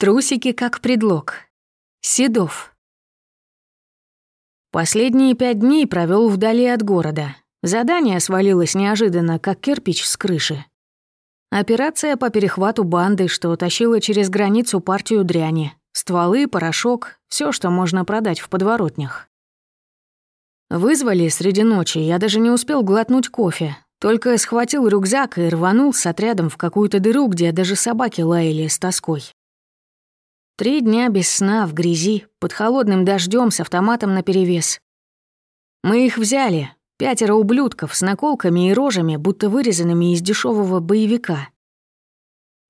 Трусики как предлог. Седов. Последние пять дней провел вдали от города. Задание свалилось неожиданно, как кирпич с крыши. Операция по перехвату банды, что тащила через границу партию дряни. Стволы, порошок, все, что можно продать в подворотнях. Вызвали среди ночи, я даже не успел глотнуть кофе. Только схватил рюкзак и рванул с отрядом в какую-то дыру, где даже собаки лаяли с тоской. Три дня без сна, в грязи, под холодным дождем с автоматом наперевес. Мы их взяли, пятеро ублюдков с наколками и рожами, будто вырезанными из дешевого боевика.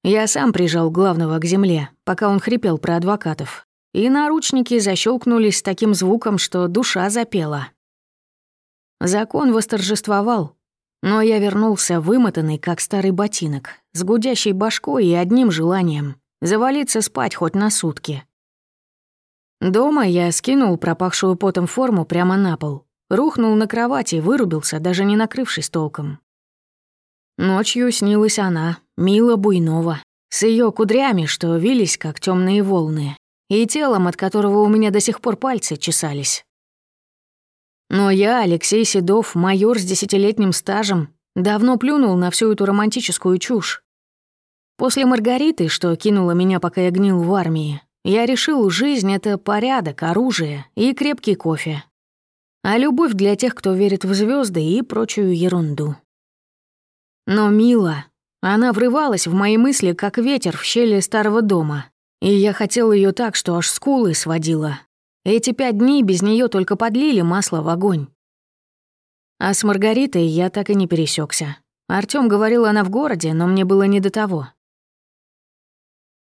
Я сам прижал главного к земле, пока он хрипел про адвокатов. И наручники защелкнулись с таким звуком, что душа запела. Закон восторжествовал, но я вернулся вымотанный, как старый ботинок, с гудящей башкой и одним желанием — завалиться спать хоть на сутки. Дома я скинул пропахшую потом форму прямо на пол, рухнул на кровати и вырубился, даже не накрывшись толком. Ночью снилась она, Мила Буйнова, с ее кудрями, что вились, как темные волны, и телом, от которого у меня до сих пор пальцы чесались. Но я, Алексей Седов, майор с десятилетним стажем, давно плюнул на всю эту романтическую чушь. После Маргариты, что кинула меня, пока я гнил в армии, я решил, жизнь — это порядок, оружие и крепкий кофе. А любовь для тех, кто верит в звезды и прочую ерунду. Но Мила, она врывалась в мои мысли, как ветер в щели старого дома. И я хотел ее так, что аж скулы сводила, эти пять дней без нее только подлили масло в огонь. А с Маргаритой я так и не пересекся. Артём говорил, она в городе, но мне было не до того.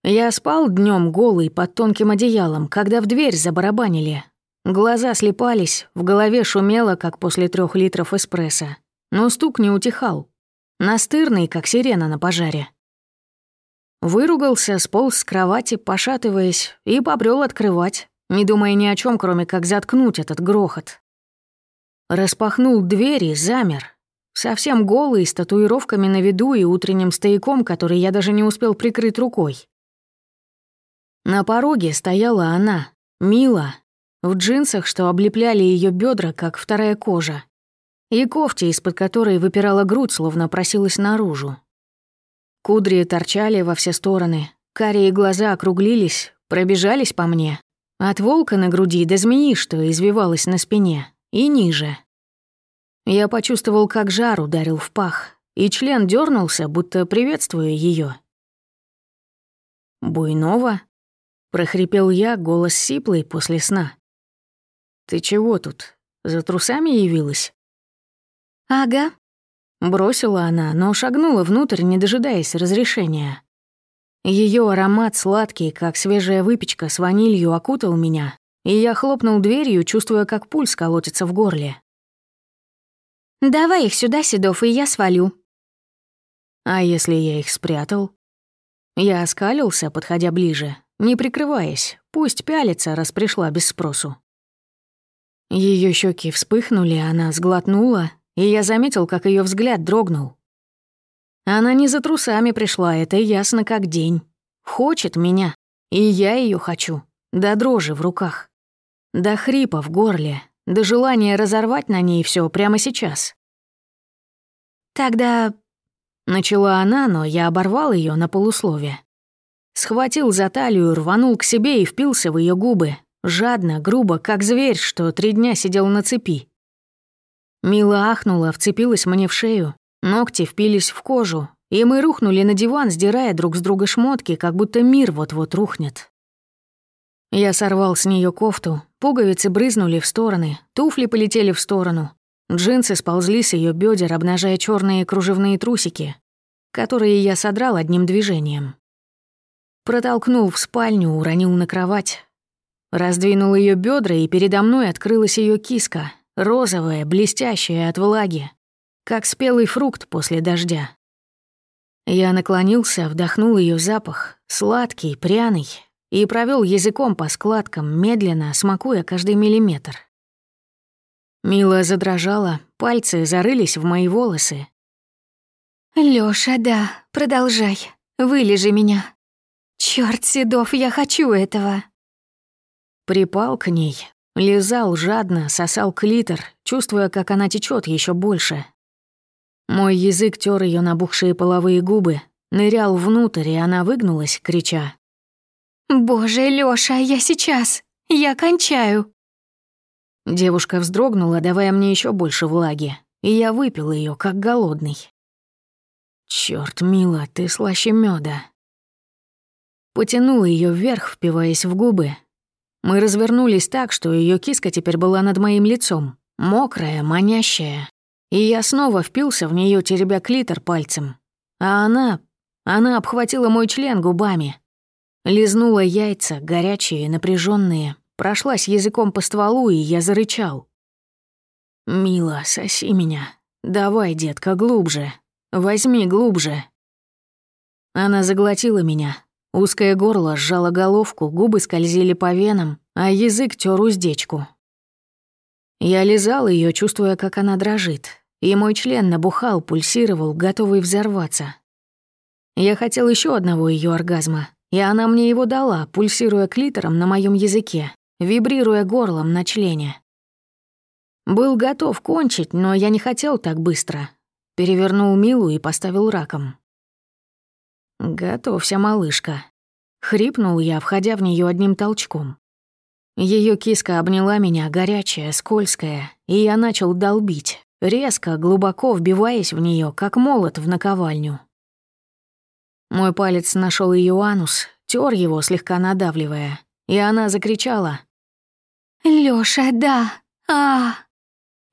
Я спал днем голый под тонким одеялом, когда в дверь забарабанили. Глаза слепались, в голове шумело, как после трех литров эспрессо. Но стук не утихал. Настырный, как сирена на пожаре. Выругался, сполз с кровати, пошатываясь, и побрел открывать не думая ни о чем, кроме как заткнуть этот грохот. Распахнул дверь и замер. Совсем голый, с татуировками на виду и утренним стояком, который я даже не успел прикрыть рукой. На пороге стояла она, Мила, в джинсах, что облепляли ее бедра, как вторая кожа, и кофте, из-под которой выпирала грудь, словно просилась наружу. Кудри торчали во все стороны, карие глаза округлились, пробежались по мне, от волка на груди до змеи, что извивалась на спине, и ниже. Я почувствовал, как жар ударил в пах, и член дернулся, будто приветствуя ее. «Буйнова?» — прохрипел я, голос сиплый после сна. «Ты чего тут? За трусами явилась?» «Ага», — бросила она, но шагнула внутрь, не дожидаясь разрешения. Ее аромат сладкий, как свежая выпечка с ванилью, окутал меня, и я хлопнул дверью, чувствуя, как пульс колотится в горле. «Давай их сюда, Седов, и я свалю». «А если я их спрятал?» Я оскалился, подходя ближе, не прикрываясь, пусть пялится, раз пришла без спросу. Ее щеки вспыхнули, она сглотнула, и я заметил, как ее взгляд дрогнул. Она не за трусами пришла, это ясно как день. Хочет меня, и я ее хочу. До дрожи в руках. До хрипа в горле, до желания разорвать на ней все прямо сейчас. «Тогда...» Начала она, но я оборвал ее на полусловие. Схватил за талию, рванул к себе и впился в ее губы. Жадно, грубо, как зверь, что три дня сидел на цепи. Мила ахнула, вцепилась мне в шею, Ногти впились в кожу, и мы рухнули на диван, сдирая друг с друга шмотки, как будто мир вот-вот рухнет. Я сорвал с нее кофту, пуговицы брызнули в стороны, туфли полетели в сторону, джинсы сползли с ее бедер, обнажая черные кружевные трусики, которые я содрал одним движением. Протолкнул в спальню, уронил на кровать. Раздвинул ее бедра, и передо мной открылась ее киска, розовая, блестящая от влаги как спелый фрукт после дождя. Я наклонился, вдохнул ее запах, сладкий, пряный, и провел языком по складкам, медленно смакуя каждый миллиметр. Мила задрожала, пальцы зарылись в мои волосы. «Лёша, да, продолжай, вылежи меня». Чёрт, Седов, я хочу этого. Припал к ней, лизал жадно, сосал клитор, чувствуя, как она течет еще больше. Мой язык тер ее набухшие половые губы, нырял внутрь, и она выгнулась, крича. «Боже, Лёша, я сейчас! Я кончаю!» Девушка вздрогнула, давая мне еще больше влаги, и я выпил ее, как голодный. Черт, мила, ты слаще меда. Потянул ее вверх, впиваясь в губы. Мы развернулись так, что ее киска теперь была над моим лицом, мокрая, манящая. И я снова впился в нее, теребя клитор пальцем. А она... она обхватила мой член губами. Лизнула яйца, горячие, напряженные, прошлась языком по стволу, и я зарычал. «Мила, соси меня. Давай, детка, глубже. Возьми глубже». Она заглотила меня, Узкое горло сжало головку, губы скользили по венам, а язык тер уздечку. Я лизал ее, чувствуя, как она дрожит, и мой член набухал, пульсировал, готовый взорваться. Я хотел еще одного ее оргазма, и она мне его дала, пульсируя клитором на моем языке, вибрируя горлом на члене. Был готов кончить, но я не хотел так быстро. Перевернул Милу и поставил раком. «Готовься, малышка», — хрипнул я, входя в нее одним толчком. Ее киска обняла меня, горячая, скользкая, и я начал долбить, резко, глубоко вбиваясь в нее, как молот в наковальню. Мой палец нашел ее анус, тер его, слегка надавливая, и она закричала. «Лёша, да! а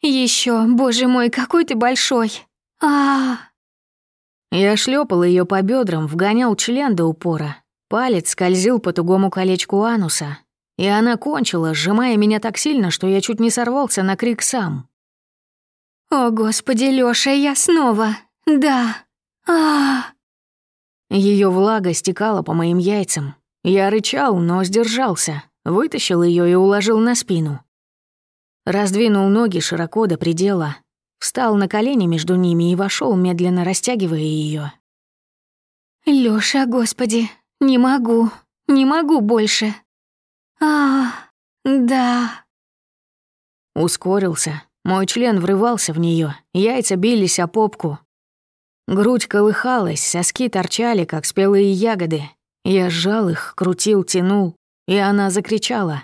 Еще, боже мой, какой ты большой! а я шлепал ее по бедрам, вгонял член до упора. Палец скользил по тугому колечку ануса. И она кончила, сжимая меня так сильно, что я чуть не сорвался на крик сам. «О, Господи, Лёша, я снова! Да! а Ее влага стекала по моим яйцам. Я рычал, но сдержался. Вытащил ее и уложил на спину. Раздвинул ноги широко до предела, встал на колени между ними и вошел, медленно растягивая ее. Лёша, господи, не могу, не могу больше. А, да. Ускорился. Мой член врывался в нее, яйца бились о попку. Грудь колыхалась, соски торчали, как спелые ягоды. Я сжал их, крутил, тянул, и она закричала.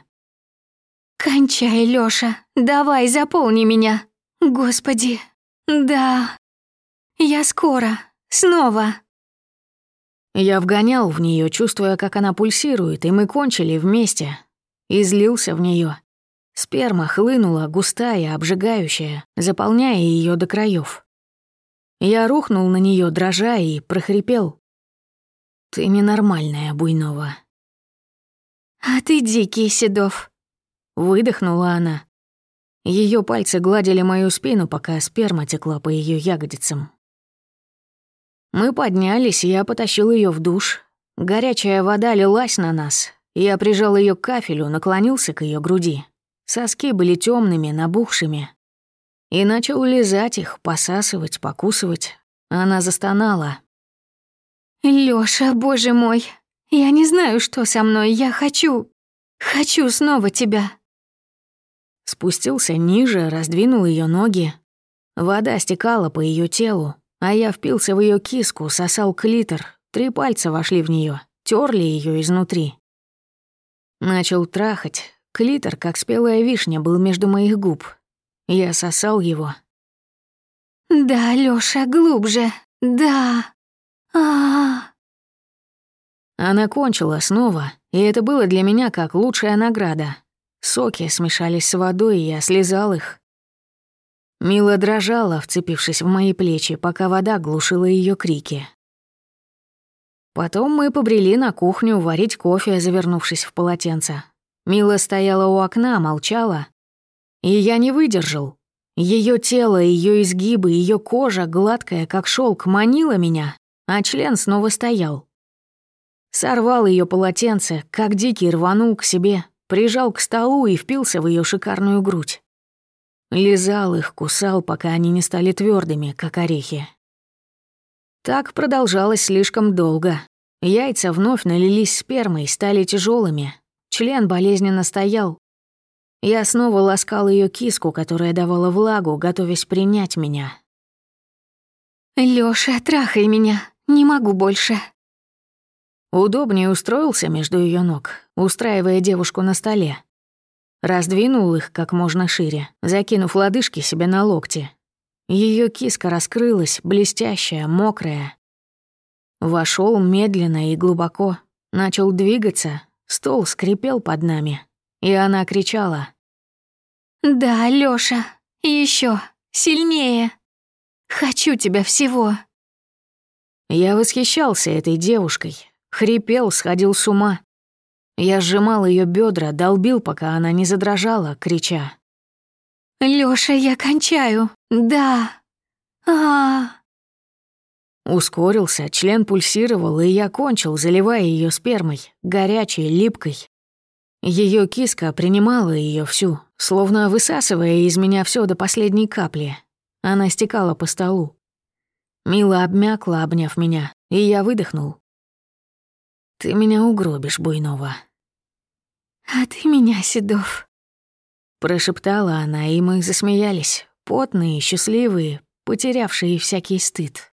«Кончай, Лёша, давай, заполни меня!» Господи, да. Я скоро. Снова. Я вгонял в нее, чувствуя, как она пульсирует, и мы кончили вместе. Излился в нее. Сперма хлынула, густая, обжигающая, заполняя ее до краев. Я рухнул на нее, дрожа, и прохрипел. «Ты ненормальная, Буйнова». «А ты дикий, Седов», — выдохнула она. Ее пальцы гладили мою спину, пока сперма текла по ее ягодицам. Мы поднялись, и я потащил ее в душ. Горячая вода лилась на нас. Я прижал ее к кафелю, наклонился к ее груди. Соски были темными, набухшими. И начал лизать их, посасывать, покусывать. Она застонала. Лёша, боже мой, я не знаю, что со мной. Я хочу... Хочу снова тебя. Спустился ниже, раздвинул ее ноги. Вода стекала по ее телу, а я впился в ее киску, сосал клитор. Три пальца вошли в нее, терли ее изнутри. Начал трахать. Клитор, как спелая вишня, был между моих губ. Я сосал его. «Да, Лёша, глубже. Да. а, -а, -а. Она кончила снова, и это было для меня как лучшая награда. Соки смешались с водой, и я слезал их. Мила дрожала, вцепившись в мои плечи, пока вода глушила ее крики. Потом мы побрели на кухню варить кофе, завернувшись в полотенце. Мила стояла у окна, молчала. И я не выдержал. Ее тело, ее изгибы, ее кожа, гладкая, как шелк, манила меня, а член снова стоял. Сорвал ее полотенце, как дикий рванул к себе, прижал к столу и впился в ее шикарную грудь. Лизал их, кусал, пока они не стали твердыми, как орехи. Так продолжалось слишком долго. Яйца вновь налились спермой, стали тяжелыми. Член болезненно стоял. Я снова ласкал ее киску, которая давала влагу, готовясь принять меня. Лёша, трахай меня, не могу больше. Удобнее устроился между ее ног, устраивая девушку на столе. Раздвинул их как можно шире, закинув лодыжки себе на локти. Ее киска раскрылась, блестящая, мокрая. Вошел медленно и глубоко, начал двигаться, стол скрипел под нами, и она кричала. «Да, Лёша, еще сильнее. Хочу тебя всего». Я восхищался этой девушкой, хрипел, сходил с ума. Я сжимал ее бедра, долбил, пока она не задрожала, крича. «Лёша, я кончаю, да! а, -а, -а. Ускорился, член пульсировал, и я кончил, заливая ее спермой, горячей, липкой. Ее киска принимала ее всю, словно высасывая из меня все до последней капли. Она стекала по столу. Мила обмякла, обняв меня, и я выдохнул. «Ты меня угробишь, Буйнова». «А ты меня, Седов», — прошептала она, и мы засмеялись, потные, счастливые, потерявшие всякий стыд.